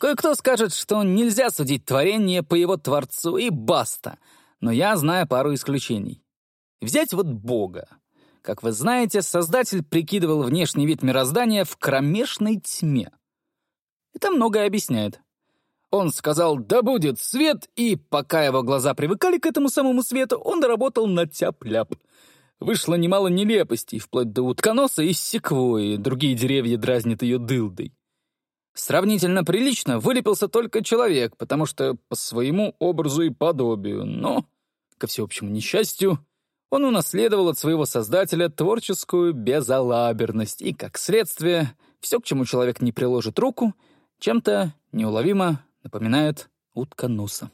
Кое-кто скажет, что нельзя судить творение по его творцу, и баста. Но я знаю пару исключений. Взять вот Бога. Как вы знаете, Создатель прикидывал внешний вид мироздания в кромешной тьме. Это многое объясняет. Он сказал «да будет свет», и пока его глаза привыкали к этому самому свету, он доработал на тяп-ляп. Вышло немало нелепостей, вплоть до утконоса и секвои, другие деревья дразнят ее дылдой. Сравнительно прилично вылепился только человек, потому что по своему образу и подобию, но, ко всеобщему несчастью, он унаследовал от своего создателя творческую безалаберность, и, как следствие, все, к чему человек не приложит руку, чем-то неуловимо напоминает утконоса.